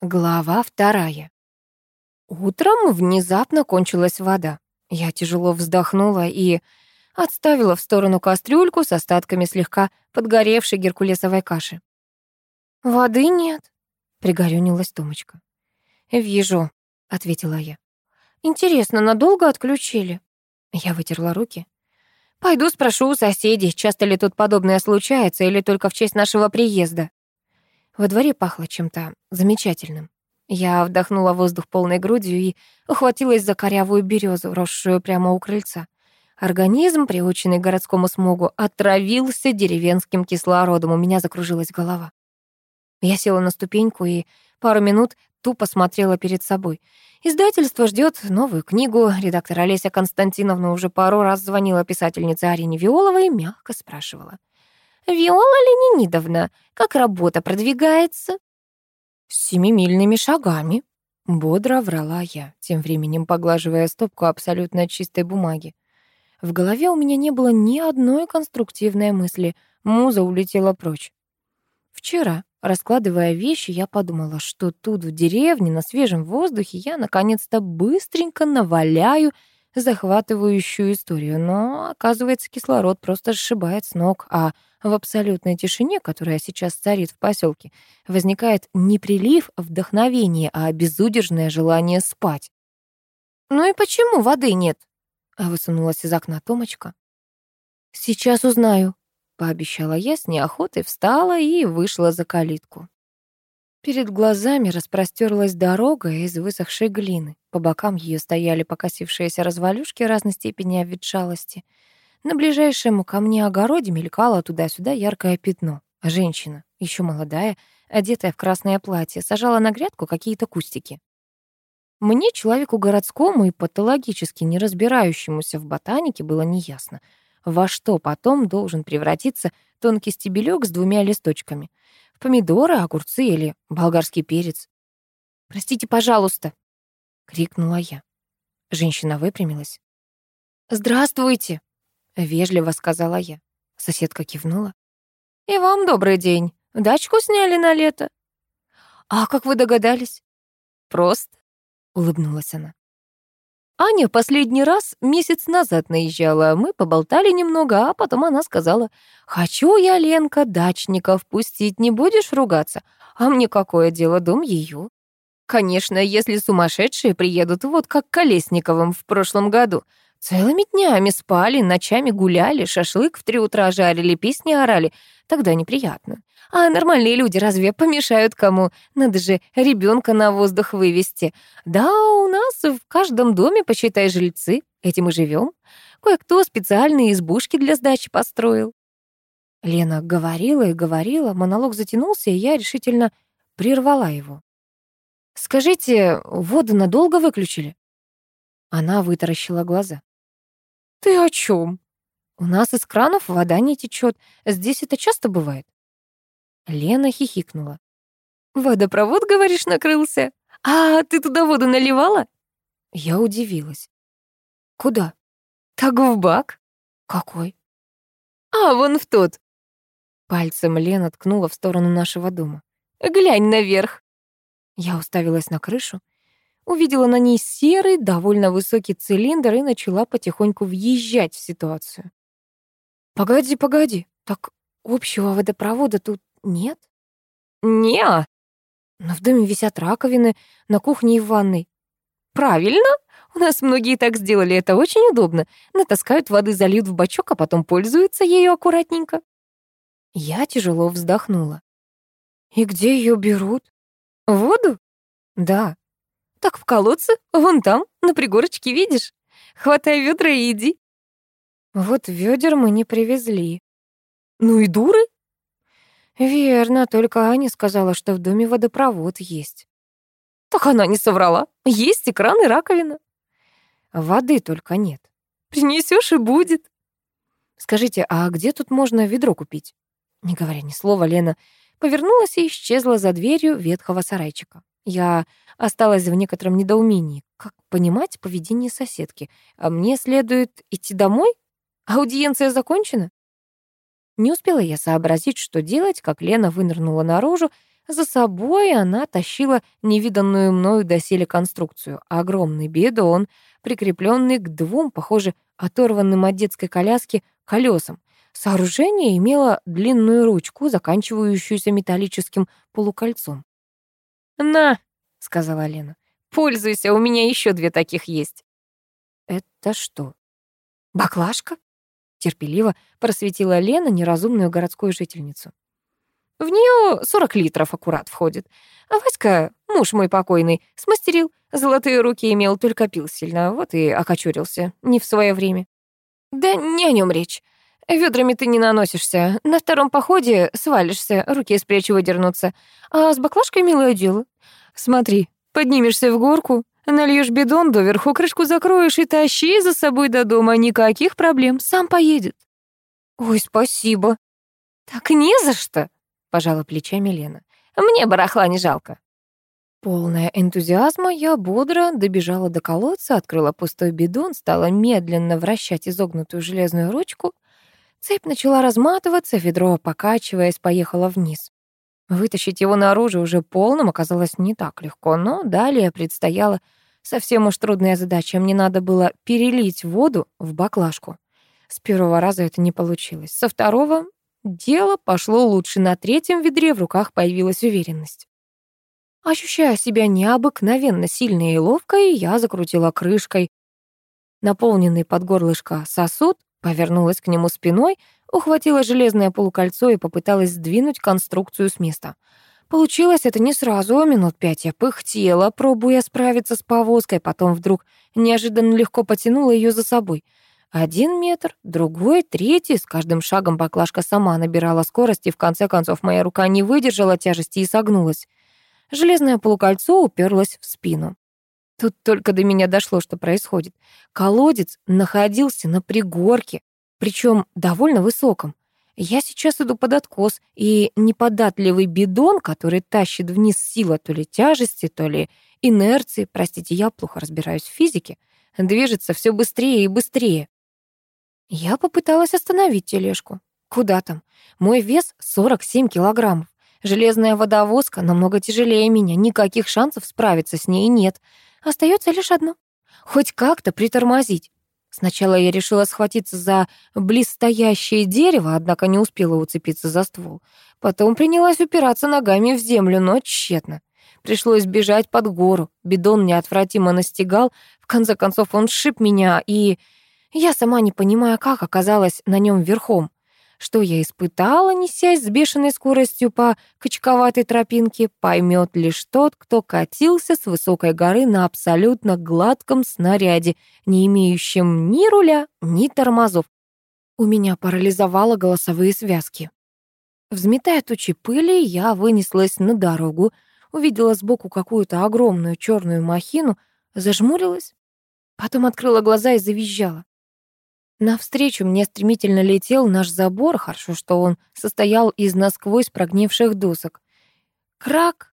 Глава вторая. Утром внезапно кончилась вода. Я тяжело вздохнула и отставила в сторону кастрюльку с остатками слегка подгоревшей геркулесовой каши. «Воды нет», — пригорюнилась Томочка. «Вижу», — ответила я. «Интересно, надолго отключили?» Я вытерла руки. «Пойду спрошу у соседей, часто ли тут подобное случается или только в честь нашего приезда». Во дворе пахло чем-то замечательным. Я вдохнула воздух полной грудью и ухватилась за корявую березу, росшую прямо у крыльца. Организм, приученный к городскому смогу, отравился деревенским кислородом, у меня закружилась голова. Я села на ступеньку и пару минут тупо смотрела перед собой. Издательство ждет новую книгу. Редактор Олеся Константиновна уже пару раз звонила писательнице Арине Виоловой и мягко спрашивала. «Виола Ленинидовна, как работа продвигается?» «Семимильными шагами», — бодро врала я, тем временем поглаживая стопку абсолютно чистой бумаги. В голове у меня не было ни одной конструктивной мысли. Муза улетела прочь. Вчера, раскладывая вещи, я подумала, что тут, в деревне, на свежем воздухе, я наконец-то быстренько наваляю захватывающую историю. Но, оказывается, кислород просто сшибает с ног, а в абсолютной тишине, которая сейчас царит в поселке, возникает не прилив вдохновения, а безудержное желание спать. «Ну и почему воды нет?» — высунулась из окна Томочка. «Сейчас узнаю», — пообещала я с неохотой, встала и вышла за калитку. Перед глазами распростерлась дорога из высохшей глины. По бокам ее стояли покосившиеся развалюшки разной степени обветшалости — на ближайшем ко мне огороде мелькало туда-сюда яркое пятно. Женщина, еще молодая, одетая в красное платье, сажала на грядку какие-то кустики. Мне, человеку городскому и патологически не разбирающемуся в ботанике, было неясно, во что потом должен превратиться тонкий стебелек с двумя листочками. В помидоры, огурцы или болгарский перец. «Простите, пожалуйста!» — крикнула я. Женщина выпрямилась. «Здравствуйте!» Вежливо сказала я. Соседка кивнула. «И вам добрый день. Дачку сняли на лето?» «А как вы догадались?» «Просто», — улыбнулась она. Аня последний раз месяц назад наезжала. Мы поболтали немного, а потом она сказала, «Хочу я, Ленка, дачников пустить, не будешь ругаться? А мне какое дело, дом ее?» Конечно, если сумасшедшие приедут, вот как Колесниковым в прошлом году, Целыми днями спали, ночами гуляли, шашлык в три утра жарили, песни орали. Тогда неприятно. А нормальные люди разве помешают кому? Надо же ребенка на воздух вывести. Да, у нас в каждом доме, посчитай, жильцы. Этим и живем. Кое-кто специальные избушки для сдачи построил. Лена говорила и говорила, монолог затянулся, и я решительно прервала его. «Скажите, воду надолго выключили?» Она вытаращила глаза. «Ты о чем? У нас из кранов вода не течет. Здесь это часто бывает?» Лена хихикнула. «Водопровод, говоришь, накрылся? А ты туда воду наливала?» Я удивилась. «Куда?» «Так в бак». «Какой?» «А, вон в тот». Пальцем Лена ткнула в сторону нашего дома. «Глянь наверх». Я уставилась на крышу увидела на ней серый, довольно высокий цилиндр и начала потихоньку въезжать в ситуацию. «Погоди, погоди, так общего водопровода тут нет?» «Не-а». «Но в доме висят раковины, на кухне и в ванной». «Правильно, у нас многие так сделали, это очень удобно. Натаскают воды, зальют в бачок, а потом пользуются ею аккуратненько». Я тяжело вздохнула. «И где ее берут?» «Воду?» «Да, так в колодце, вон там, на пригорочке, видишь? Хватай ведра и иди. Вот ведер мы не привезли. Ну и дуры. Верно, только Аня сказала, что в доме водопровод есть. Так она не соврала. Есть экран и раковина. Воды только нет. Принесешь и будет. Скажите, а где тут можно ведро купить? Не говоря ни слова, Лена повернулась и исчезла за дверью ветхого сарайчика. Я осталась в некотором недоумении. Как понимать поведение соседки? А мне следует идти домой? Аудиенция закончена? Не успела я сообразить, что делать, как Лена вынырнула наружу, За собой она тащила невиданную мною доселе конструкцию. Огромный бидон, прикрепленный к двум, похоже, оторванным от детской коляски колесам. Сооружение имело длинную ручку, заканчивающуюся металлическим полукольцом. «На!» — сказала Лена. «Пользуйся, у меня еще две таких есть». «Это что, баклажка?» Терпеливо просветила Лена неразумную городскую жительницу. В нее 40 литров аккурат входит. А Васька, муж мой покойный, смастерил. Золотые руки имел, только пил сильно, вот и окочурился. Не в свое время. Да не о нем речь. Ведрами ты не наносишься. На втором походе свалишься, руки с плеч выдернутся. А с баклажкой милое дело. Смотри, поднимешься в горку, нальешь бидон, доверху крышку закроешь и тащи за собой до дома. Никаких проблем, сам поедет. Ой, спасибо. Так не за что. — пожала плечами Лена. «Мне барахла не жалко». Полная энтузиазма, я бодро добежала до колодца, открыла пустой бидон, стала медленно вращать изогнутую железную ручку. Цепь начала разматываться, ведро, покачиваясь, поехало вниз. Вытащить его наружу уже полным оказалось не так легко, но далее предстояла совсем уж трудная задача. Мне надо было перелить воду в баклажку. С первого раза это не получилось. Со второго Дело пошло лучше. На третьем ведре в руках появилась уверенность. Ощущая себя необыкновенно сильной и ловкой, я закрутила крышкой. Наполненный под горлышко сосуд, повернулась к нему спиной, ухватила железное полукольцо и попыталась сдвинуть конструкцию с места. Получилось это не сразу, а минут пять я пыхтела, пробуя справиться с повозкой, потом вдруг неожиданно легко потянула ее за собой — один метр, другой, третий. С каждым шагом баклажка сама набирала скорость, и в конце концов моя рука не выдержала тяжести и согнулась. Железное полукольцо уперлось в спину. Тут только до меня дошло, что происходит. Колодец находился на пригорке, причем довольно высоком. Я сейчас иду под откос, и неподатливый бидон, который тащит вниз сила то ли тяжести, то ли инерции, простите, я плохо разбираюсь в физике, движется все быстрее и быстрее. Я попыталась остановить тележку. Куда там? Мой вес 47 килограммов. Железная водовозка намного тяжелее меня, никаких шансов справиться с ней нет. Остается лишь одно — хоть как-то притормозить. Сначала я решила схватиться за близстоящее дерево, однако не успела уцепиться за ствол. Потом принялась упираться ногами в землю, но тщетно. Пришлось бежать под гору. Бидон неотвратимо настигал. В конце концов он сшиб меня, и я сама не понимая, как оказалась на нем верхом. Что я испытала, несясь с бешеной скоростью по качковатой тропинке, поймет лишь тот, кто катился с высокой горы на абсолютно гладком снаряде, не имеющем ни руля, ни тормозов. У меня парализовало голосовые связки. Взметая тучи пыли, я вынеслась на дорогу, увидела сбоку какую-то огромную черную махину, зажмурилась, потом открыла глаза и завизжала. Навстречу мне стремительно летел наш забор, хорошо, что он состоял из насквозь прогнивших досок. Крак!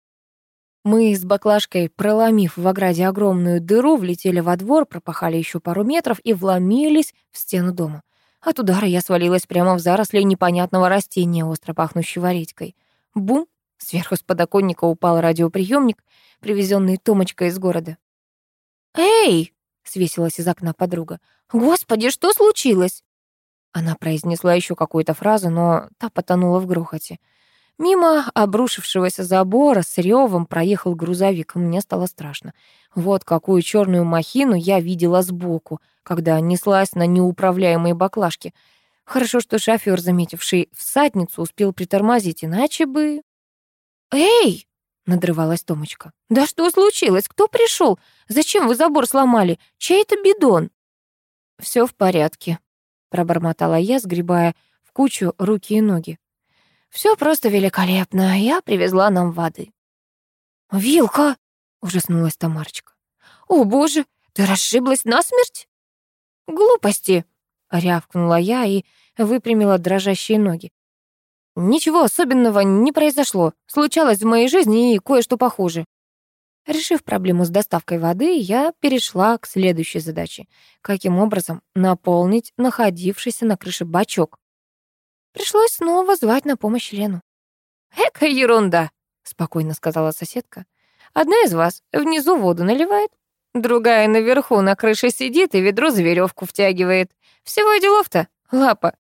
Мы с баклажкой, проломив в ограде огромную дыру, влетели во двор, пропахали еще пару метров и вломились в стену дома. От удара я свалилась прямо в заросли непонятного растения, остро пахнущего редькой. Бум! Сверху с подоконника упал радиоприемник, привезенный Томочкой из города. «Эй!» Свесилась из окна подруга. «Господи, что случилось?» Она произнесла еще какую-то фразу, но та потонула в грохоте. Мимо обрушившегося забора с ревом проехал грузовик, мне стало страшно. Вот какую черную махину я видела сбоку, когда неслась на неуправляемой баклажке. Хорошо, что шофер, заметивший всадницу, успел притормозить, иначе бы... «Эй!» Надрывалась Томочка. «Да что случилось? Кто пришел? Зачем вы забор сломали? Чей это бидон?» Все в порядке», — пробормотала я, сгребая в кучу руки и ноги. Все просто великолепно. Я привезла нам воды». «Вилка!» — ужаснулась Тамарочка. «О, боже, ты расшиблась насмерть?» «Глупости!» — рявкнула я и выпрямила дрожащие ноги. Ничего особенного не произошло. Случалось в моей жизни и кое-что похуже. Решив проблему с доставкой воды, я перешла к следующей задаче. Каким образом наполнить находившийся на крыше бачок? Пришлось снова звать на помощь Лену. «Эка ерунда!» — спокойно сказала соседка. «Одна из вас внизу воду наливает, другая наверху на крыше сидит и ведро за веревку втягивает. Всего и делов-то, лапа».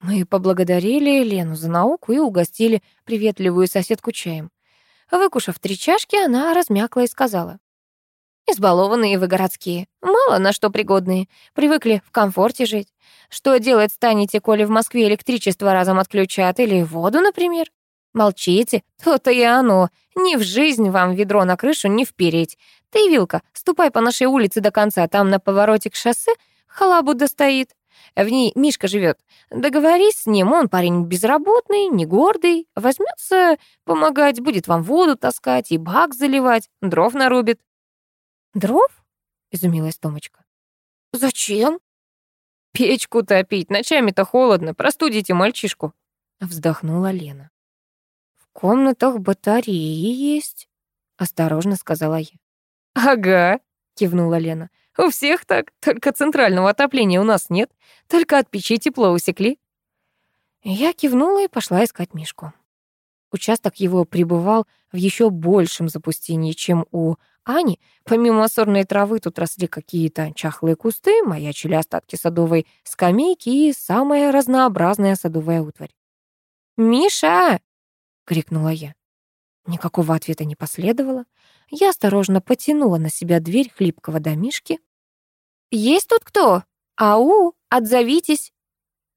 Мы поблагодарили Лену за науку и угостили приветливую соседку чаем. Выкушав три чашки, она размякла и сказала. «Избалованные вы городские, мало на что пригодные, привыкли в комфорте жить. Что делать станете, коли в Москве электричество разом отключат или воду, например? Молчите, то-то и оно. Ни в жизнь вам ведро на крышу не впереть. Ты, Вилка, ступай по нашей улице до конца, там на повороте к шоссе халабуда стоит. В ней Мишка живет. Договорись с ним, он парень безработный, не гордый. Возьмется помогать, будет вам воду таскать и бак заливать, дров нарубит. «Дров?» — изумилась Томочка. «Зачем?» «Печку топить, ночами-то холодно, простудите мальчишку», — вздохнула Лена. «В комнатах батареи есть», — осторожно сказала я. «Ага», — кивнула Лена. «У всех так, только центрального отопления у нас нет, только от печи тепло усекли». Я кивнула и пошла искать Мишку. Участок его пребывал в еще большем запустении, чем у Ани. Помимо сорной травы тут росли какие-то чахлые кусты, маячили остатки садовой скамейки и самая разнообразная садовая утварь. «Миша!» — крикнула я. Никакого ответа не последовало. Я осторожно потянула на себя дверь хлипкого домишки. «Есть тут кто? Ау, отзовитесь!»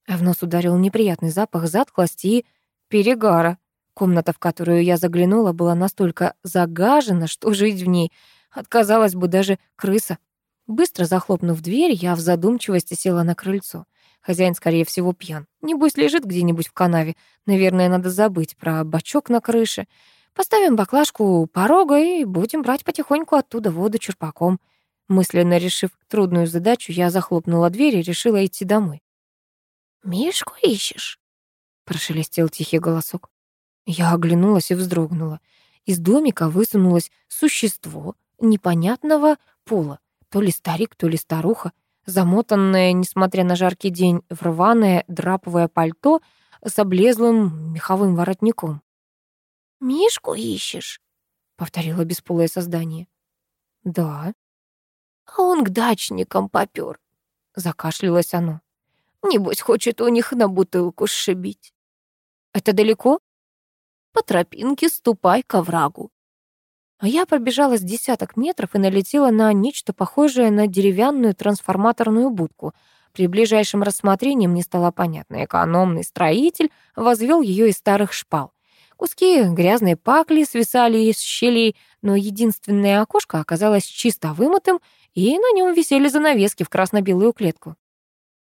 В нос ударил неприятный запах затхлости и перегара. Комната, в которую я заглянула, была настолько загажена, что жить в ней отказалась бы даже крыса. Быстро захлопнув дверь, я в задумчивости села на крыльцо. Хозяин, скорее всего, пьян. Небось, лежит где-нибудь в канаве. Наверное, надо забыть про бачок на крыше. Поставим баклажку у порога и будем брать потихоньку оттуда воду черпаком. Мысленно решив трудную задачу, я захлопнула дверь и решила идти домой. «Мишку ищешь?» — прошелестел тихий голосок. Я оглянулась и вздрогнула. Из домика высунулось существо непонятного пола. То ли старик, то ли старуха, замотанное, несмотря на жаркий день, в рваное драповое пальто с облезлым меховым воротником. «Мишку ищешь?» — повторило бесполое создание. «Да». «А он к дачникам попёр», — закашлялось оно. «Небось, хочет у них на бутылку сшибить». «Это далеко?» По тропинке ступай к оврагу. А я пробежала с десяток метров и налетела на нечто похожее на деревянную трансформаторную будку. При ближайшем рассмотрении мне стало понятно, экономный строитель возвел ее из старых шпал. Куски грязной пакли свисали из щелей, но единственное окошко оказалось чисто вымытым, и на нем висели занавески в красно-белую клетку.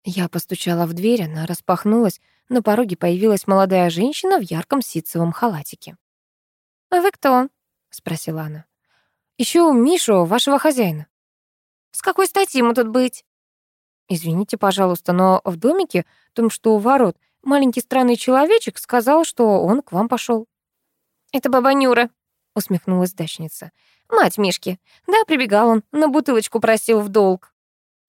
Я постучала в дверь, она распахнулась, на пороге появилась молодая женщина в ярком ситцевом халатике. «А вы кто?» — спросила она. «Ищу Мишу, вашего хозяина». «С какой стати ему тут быть?» «Извините, пожалуйста, но в домике, том, что у ворот, маленький странный человечек сказал, что он к вам пошел. «Это баба Нюра», — усмехнулась дачница. «Мать Мишки. Да, прибегал он, на бутылочку просил в долг».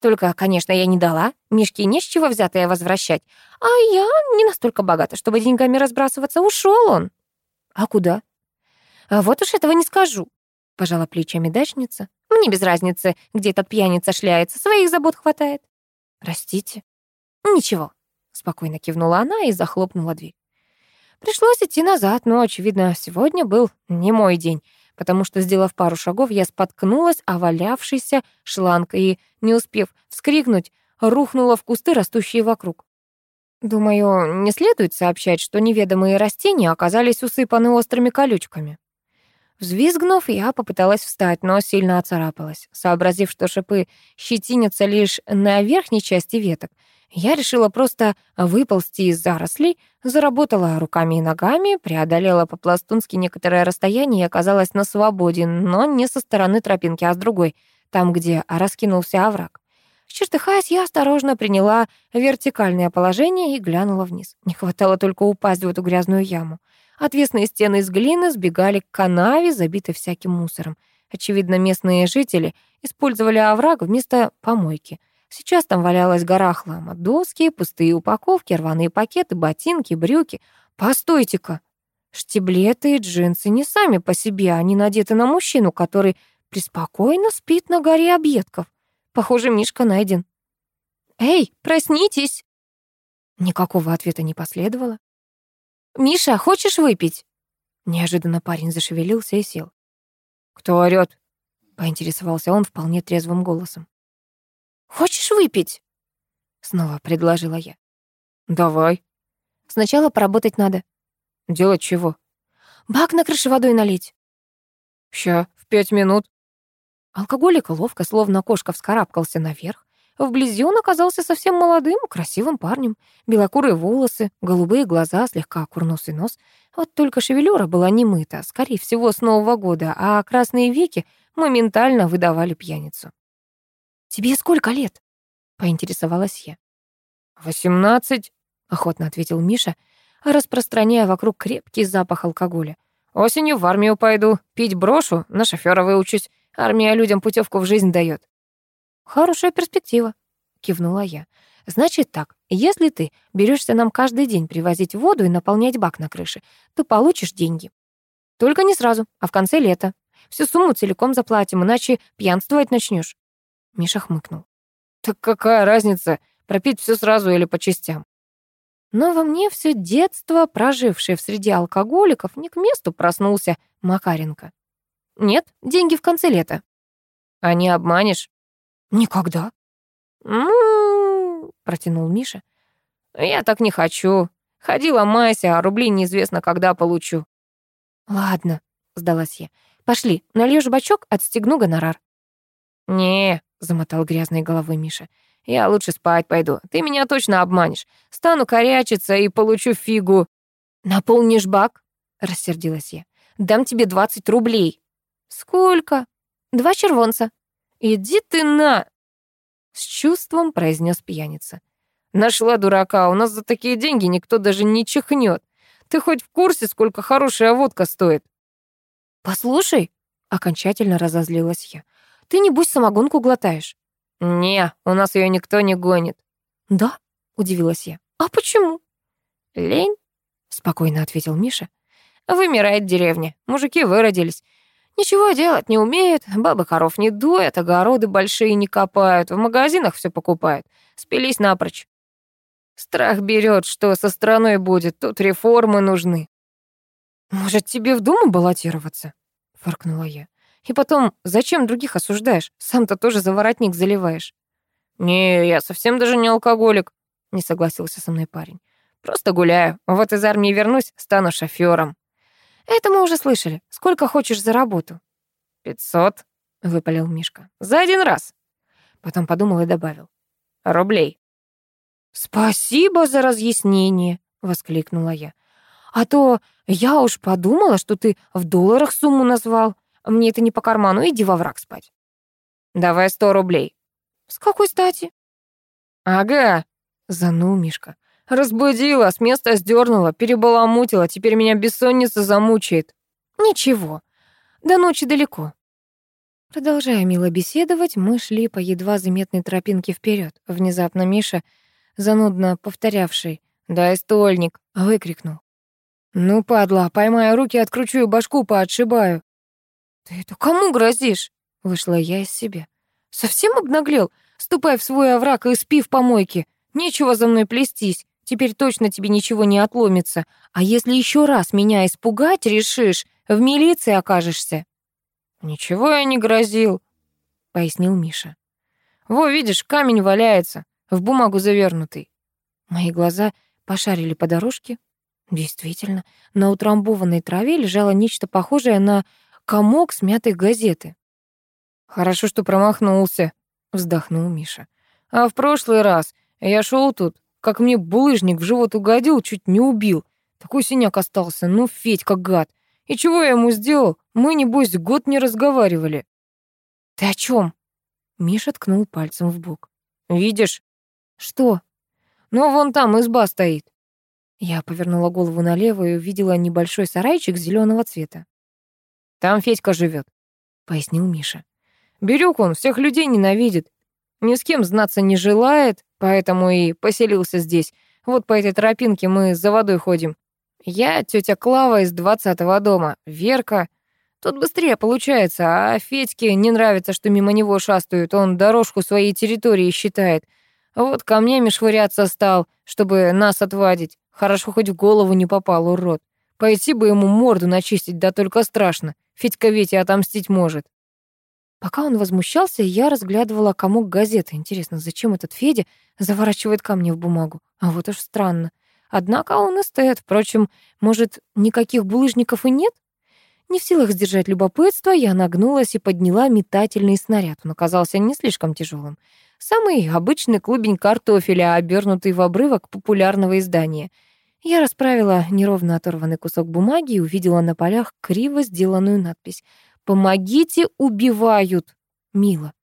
Только, конечно, я не дала. Мишке не с чего взятое возвращать. А я не настолько богата, чтобы деньгами разбрасываться. Ушел он. А куда? А вот уж этого не скажу. Пожала плечами дачница. Мне без разницы, где этот пьяница шляется. Своих забот хватает. Простите. Ничего. Спокойно кивнула она и захлопнула дверь. Пришлось идти назад, но, очевидно, сегодня был не мой день потому что, сделав пару шагов, я споткнулась о валявшийся шланг и, не успев вскрикнуть, рухнула в кусты, растущие вокруг. Думаю, не следует сообщать, что неведомые растения оказались усыпаны острыми колючками. Взвизгнув, я попыталась встать, но сильно оцарапалась. Сообразив, что шипы щетинятся лишь на верхней части веток, я решила просто выползти из зарослей, заработала руками и ногами, преодолела по-пластунски некоторое расстояние и оказалась на свободе, но не со стороны тропинки, а с другой, там, где раскинулся овраг. Чертыхаясь, я осторожно приняла вертикальное положение и глянула вниз. Не хватало только упасть в эту грязную яму. Отвесные стены из глины сбегали к канаве, забитой всяким мусором. Очевидно, местные жители использовали овраг вместо помойки. Сейчас там валялась гора хлама. Доски, пустые упаковки, рваные пакеты, ботинки, брюки. Постойте-ка! Штиблеты и джинсы не сами по себе, они надеты на мужчину, который преспокойно спит на горе объедков. Похоже, Мишка найден. «Эй, проснитесь!» Никакого ответа не последовало. «Миша, хочешь выпить?» Неожиданно парень зашевелился и сел. «Кто орёт?» — поинтересовался он вполне трезвым голосом. «Хочешь выпить?» — снова предложила я. «Давай». «Сначала поработать надо». «Делать чего?» «Бак на крыше водой налить». «Ща, в пять минут». Алкоголик ловко, словно кошка, вскарабкался наверх. Вблизи он оказался совсем молодым, красивым парнем. Белокурые волосы, голубые глаза, слегка курносый нос. Вот только шевелюра была не мыта, скорее всего, с Нового года, а красные веки моментально выдавали пьяницу. «Тебе сколько лет?» — поинтересовалась я. «Восемнадцать», — охотно ответил Миша, распространяя вокруг крепкий запах алкоголя. «Осенью в армию пойду, пить брошу, на шофера выучусь. Армия людям путевку в жизнь дает. «Хорошая перспектива», — кивнула я. «Значит так, если ты берешься нам каждый день привозить воду и наполнять бак на крыше, то получишь деньги. Только не сразу, а в конце лета. Всю сумму целиком заплатим, иначе пьянствовать начнешь. Миша хмыкнул. «Так какая разница, пропить все сразу или по частям?» Но во мне все детство, прожившее в среде алкоголиков, не к месту проснулся Макаренко. «Нет, деньги в конце лета». «А не обманешь?» «Никогда». «М-м-м», протянул Миша. «Я так не хочу. Ходила Майся, а рубли неизвестно, когда получу». «Ладно», — сдалась я. «Пошли, нальешь бачок, отстегну гонорар». «Не», — замотал грязной головой Миша. «Я лучше спать пойду. Ты меня точно обманешь. Стану корячиться и получу фигу». «Наполнишь бак?» — рассердилась я. «Дам тебе двадцать рублей». «Сколько?» «Два червонца». «Иди ты на...» С чувством произнес пьяница. «Нашла дурака, у нас за такие деньги никто даже не чихнет. Ты хоть в курсе, сколько хорошая водка стоит?» «Послушай», — окончательно разозлилась я, «ты небось самогонку глотаешь?» «Не, у нас ее никто не гонит». «Да?» — удивилась я. «А почему?» «Лень», — спокойно ответил Миша. «Вымирает деревня, мужики выродились. Ничего делать не умеют, бабы коров не доят, огороды большие не копают, в магазинах все покупают. Спились напрочь. Страх берет, что со страной будет, тут реформы нужны. «Может, тебе в Думу баллотироваться?» — фыркнула я. «И потом, зачем других осуждаешь? Сам-то тоже за воротник заливаешь». «Не, я совсем даже не алкоголик», — не согласился со мной парень. «Просто гуляю. Вот из армии вернусь, стану шофёром». «Это мы уже слышали. Сколько хочешь за работу?» «Пятьсот», — выпалил Мишка. «За один раз». Потом подумал и добавил. «Рублей». «Спасибо за разъяснение», — воскликнула я. «А то я уж подумала, что ты в долларах сумму назвал. Мне это не по карману, иди во враг спать». «Давай сто рублей». «С какой стати?» «Ага», — занул Мишка. Разбудила, с места сдернула, перебаламутила, теперь меня бессонница замучает. Ничего, до ночи далеко. Продолжая мило беседовать, мы шли по едва заметной тропинке вперед. Внезапно Миша, занудно повторявший «Дай стольник», выкрикнул. «Ну, падла, поймаю руки, откручу и башку поотшибаю». «Ты это кому грозишь?» — вышла я из себя. «Совсем обнаглел? Ступай в свой овраг и спи в помойке. Нечего за мной плестись. Теперь точно тебе ничего не отломится. А если еще раз меня испугать решишь, в милиции окажешься». «Ничего я не грозил», — пояснил Миша. «Во, видишь, камень валяется, в бумагу завернутый». Мои глаза пошарили по дорожке. Действительно, на утрамбованной траве лежало нечто похожее на комок смятой газеты. «Хорошо, что промахнулся», — вздохнул Миша. «А в прошлый раз я шел тут, как мне булыжник в живот угодил, чуть не убил. Такой синяк остался, ну, Федька гад. И чего я ему сделал? Мы, небось, год не разговаривали. Ты о чем? Миша ткнул пальцем в бок. Видишь? Что? Ну, вон там изба стоит. Я повернула голову налево и увидела небольшой сарайчик зеленого цвета. Там Федька живет, пояснил Миша. Бирюк он всех людей ненавидит. Ни с кем знаться не желает, поэтому и поселился здесь. Вот по этой тропинке мы за водой ходим. Я тетя Клава из двадцатого дома, Верка. Тут быстрее получается, а Федьке не нравится, что мимо него шастают, он дорожку своей территории считает. Вот камнями швыряться стал, чтобы нас отвадить. Хорошо хоть в голову не попал, урод. Пойти бы ему морду начистить, да только страшно. Федька ведь и отомстить может. Пока он возмущался, я разглядывала комок газеты. Интересно, зачем этот Федя заворачивает камни в бумагу? А вот уж странно. Однако он эстет. Впрочем, может, никаких булыжников и нет? Не в силах сдержать любопытство, я нагнулась и подняла метательный снаряд. Он оказался не слишком тяжелым. Самый обычный клубень картофеля, обернутый в обрывок популярного издания. Я расправила неровно оторванный кусок бумаги и увидела на полях криво сделанную надпись «Помогите, убивают!» Мило.